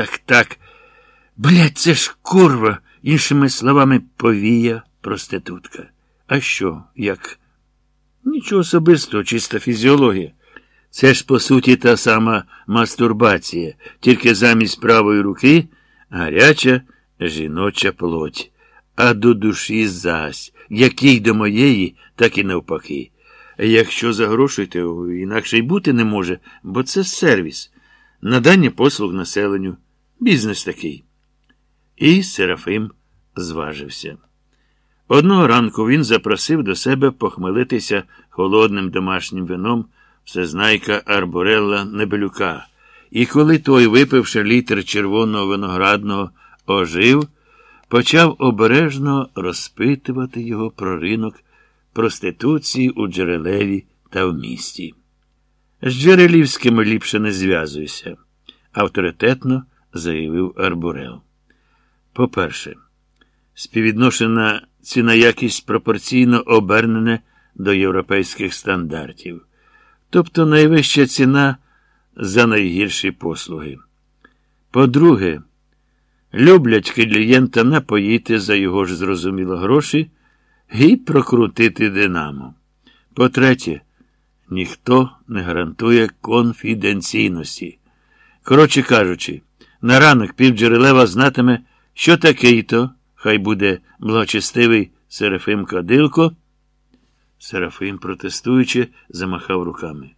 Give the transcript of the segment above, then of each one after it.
так, так. Блять, це ж курва, іншими словами, повія проститутка. А що, як? Нічого особистого, чиста фізіологія. Це ж, по суті, та сама мастурбація, тільки замість правої руки гаряча жіноча плоть. А до душі зась, який до моєї, так і навпаки. Якщо за гроші, то інакше й бути не може, бо це сервіс, надання послуг населенню, бізнес такий. І Серафим зважився. Одного ранку він запросив до себе похмелитися холодним домашнім вином всезнайка Арборелла Небелюка. І коли той, випивши літр червоного виноградного, ожив, почав обережно розпитувати його про ринок проституції у джерелеві та в місті. З джерелівськими ліпше не зв'язуйся, авторитетно заявив Арбурел. По-перше, співвідношена ціна якість пропорційно обернене до європейських стандартів, тобто найвища ціна за найгірші послуги. По-друге, люблять клієнта напоїти за його ж зрозуміло гроші і прокрутити динамо. По-третє, ніхто не гарантує конфіденційності. Коротше кажучи, на ранок півджерелева знатиме, що такий то, хай буде благочестивий Серафим Кадилко. Серафим, протестуючи, замахав руками.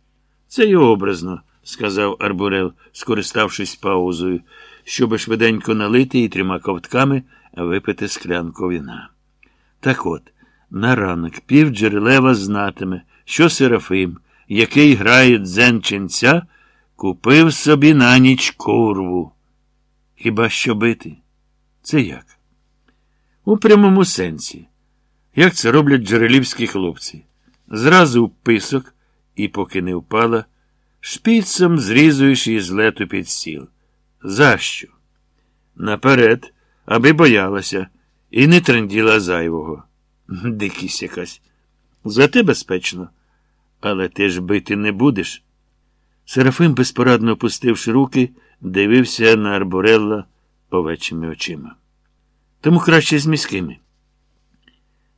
Це й образно, сказав Арбурел, скориставшись паузою, щоби швиденько налити і трьома ковтками випити склянку вина. Так от, на ранок півджерелева знатиме, що Серафим, який грає дзен купив собі на ніч курву. Хіба що бити? Це як? У прямому сенсі. Як це роблять джерелівські хлопці? Зразу в писок, і поки не впала, шпицем зрізуєш її з лету під стіл. За що? Наперед, аби боялася і не тренділа зайвого. Дикість якась. Зате безпечно. Але ти ж бити не будеш. Серафим, безпорадно опустивши руки, дивився на Арборелла овечими очима. Тому краще з міськими.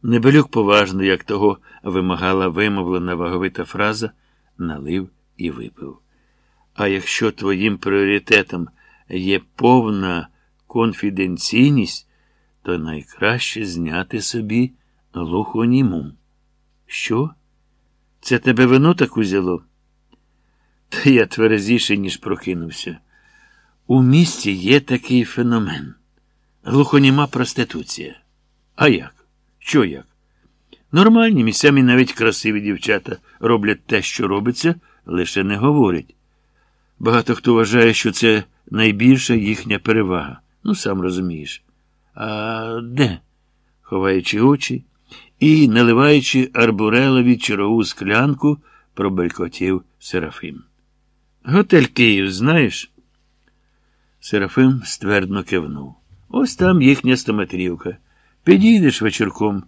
Небелюк поважно, як того вимагала вимовлена ваговита фраза, налив і випив. А якщо твоїм пріоритетом є повна конфіденційність, то найкраще зняти собі глухоніму. Що? Це тебе вино так узяло? Та я тверезіший, ніж прокинувся. У місті є такий феномен. Глухоніма проституція. А як? Що як? Нормальні місцями навіть красиві дівчата роблять те, що робиться, лише не говорять. Багато хто вважає, що це найбільша їхня перевага. Ну, сам розумієш. А де? Ховаючи очі і, наливаючи арбурелові чергову склянку, пробелькотів Серафим. Готель Київ, знаєш? Серафим ствердно кивнув. Ось там їхня стометрівка. Підійдеш вечірком,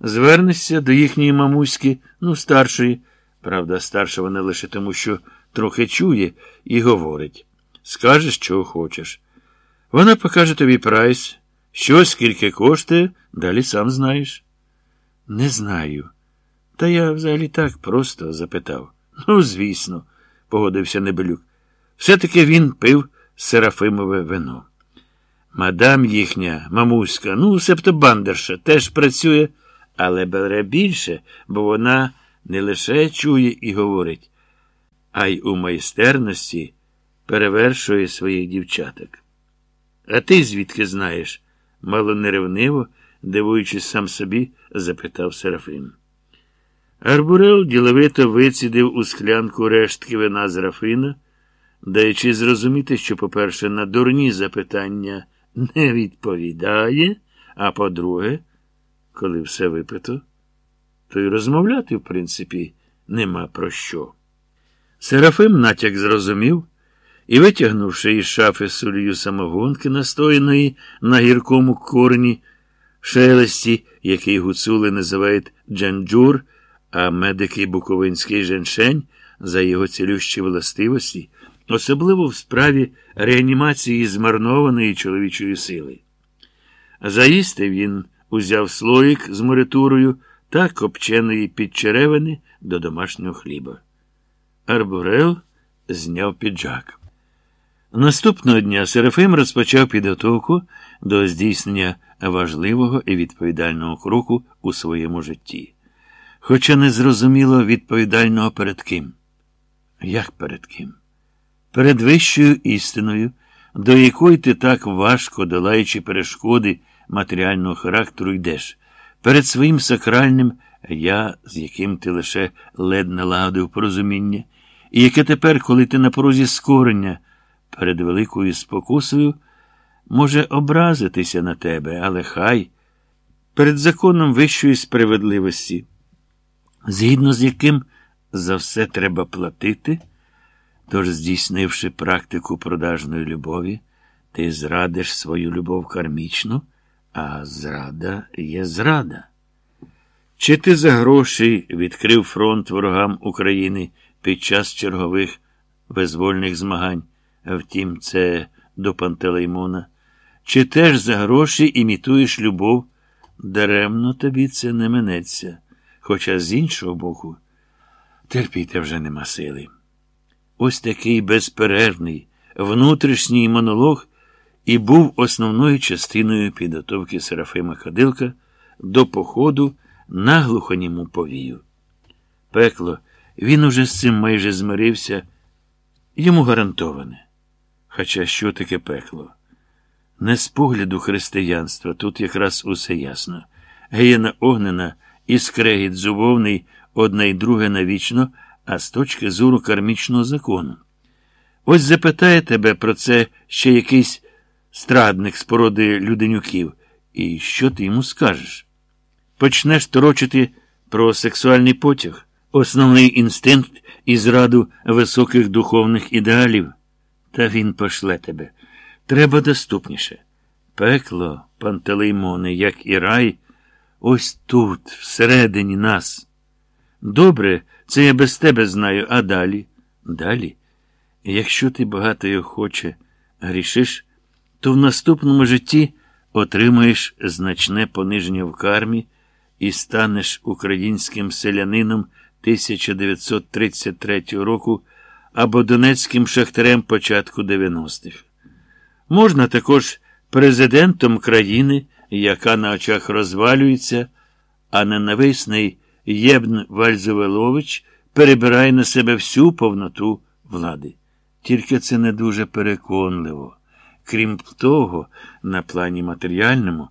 звернешся до їхньої мамуськи, ну, старшої. Правда, старша вона лише тому, що трохи чує і говорить. Скажеш, чого хочеш. Вона покаже тобі прайс, що скільки коштує, далі сам знаєш. Не знаю. Та я взагалі так просто запитав. Ну, звісно, погодився Небелюк. Все-таки він пив серафимове вино. Мадам їхня, мамуська, ну, себто бандерша, теж працює, але бере більше, бо вона не лише чує і говорить, а й у майстерності перевершує своїх дівчаток. А ти звідки знаєш? мало неревниво, дивуючись сам собі, запитав Серафим. Арбурел діловито вицідив у склянку рештки вина з Рафина, даючи зрозуміти, що, по-перше, на дурні запитання не відповідає, а по-друге, коли все випито, то й розмовляти, в принципі, нема про що. Серафим натяк зрозумів і, витягнувши із шафи сулію самогонки, настояної на гіркому корні, шелесті, який гуцули називають джанджур, а медики буковинський женшень за його цілющі властивості особливо в справі реанімації змарнованої чоловічої сили. Заїсти він узяв слоїк з моритурою та копченої підчеревини до домашнього хліба. Арбурел зняв піджак. Наступного дня Серафим розпочав підготовку до здійснення важливого і відповідального кроку у своєму житті. Хоча не зрозуміло відповідального перед ким. Як перед ким? Перед вищою істиною, до якої ти так важко, долаючи перешкоди матеріального характеру, йдеш, перед своїм сакральним я, з яким ти лише лед налагодив порозуміння, і яке тепер, коли ти на порозі скорення, перед великою спокусою, може образитися на тебе, але хай, перед законом вищої справедливості, згідно з яким за все треба платити, тож, здійснивши практику продажної любові, ти зрадиш свою любов кармічну, а зрада є зрада. Чи ти за гроші відкрив фронт ворогам України під час чергових визвольних змагань? Втім, це до Пантелеймона. Чи теж за гроші імітуєш любов? Даремно тобі це не минеться. Хоча з іншого боку, терпіти вже нема сили. Ось такий безперервний, внутрішній монолог і був основною частиною підготовки Серафима Кадилка до походу на глухоніму повію. Пекло, він уже з цим майже змирився, йому гарантоване. Хоча що таке пекло? Не з погляду християнства, тут якраз усе ясно. Геєна огнена і скрегіт зубовний одне й друге навічно, а з точки зору кармічного закону. Ось запитає тебе про це ще якийсь страдник з породи люденюків, і що ти йому скажеш? Почнеш торочити про сексуальний потяг, основний інстинкт і зраду високих духовних ідеалів. Та він пошле тебе. Треба доступніше. Пекло, пантелеймоне, як і рай, ось тут, всередині нас. Добре, це я без тебе знаю, а далі? Далі? Якщо ти багато й охоче грішиш, то в наступному житті отримаєш значне пониження в кармі і станеш українським селянином 1933 року або донецьким шахтарем початку 90-х. Можна також президентом країни, яка на очах розвалюється, а ненависний Єбн Вальзевелович перебирає на себе всю повноту влади. Тільки це не дуже переконливо. Крім того, на плані матеріальному,